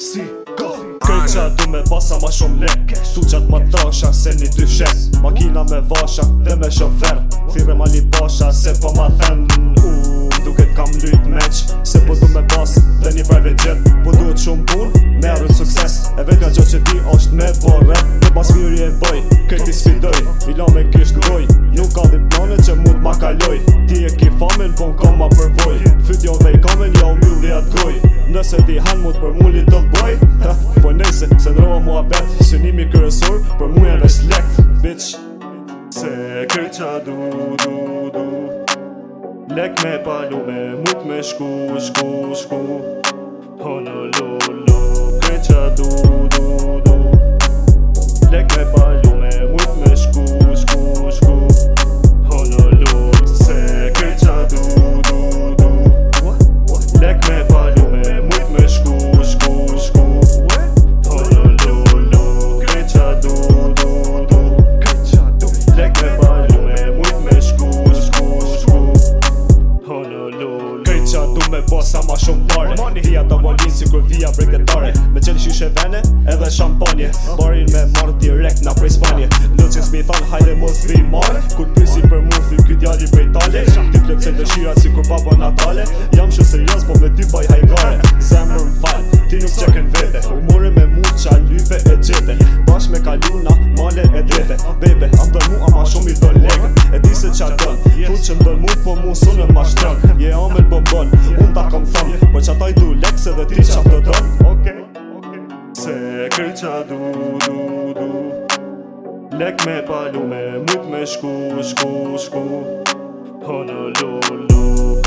si go Kërqa du me basa ma shumë lekë Tu qatë ma tasha se një dy shes Makina me vasha dhe me shofer Thire ma li basha se po ma then Uuu, duket kam lyt meq Se po du me pas dhe një private jet Po duhet shumë pun me arrujt sukses E vetë nga gjo që ti është me bore Dhe pas viri e boj, këti sfidoj Mila me kisht goj, nuk Se dihan mut për mullit të boj Po për nëse Se nëroa mua pet Syënimi kërësor Për muja nështë lekt Bitch Se kërë qa du, du, du Lek me palu Me mut me shku, shku, shku Ho no du me bo sa ma shumë pare Vija të bolin si kur vija breketare Me qëllë shushe vene edhe shampanje Barin me marrë direkt na prej Spanje Në që s'mi thonë hajde mos vi marë Kur pysi për mu fi kët jali prej tale Ti plepse të shira si kur papa natale Jam shu serios po me ty baj hajgare Zemër në falë, ti nuk që vete Umore me mu qa lype e qete Bash me kaluna, male e drete Bebe, am të mu ama shumë i do legën e di se qa dën Tu që më dojnë mu, po mu sunë në mashtrën Je omel bombon, unë ta kom thëmë Po që ata i du lekse dhe ti qa të dën okay. Se kërë qa du, du, du Lek me palu me mujt me shku, shku, shku Honolulu oh, no,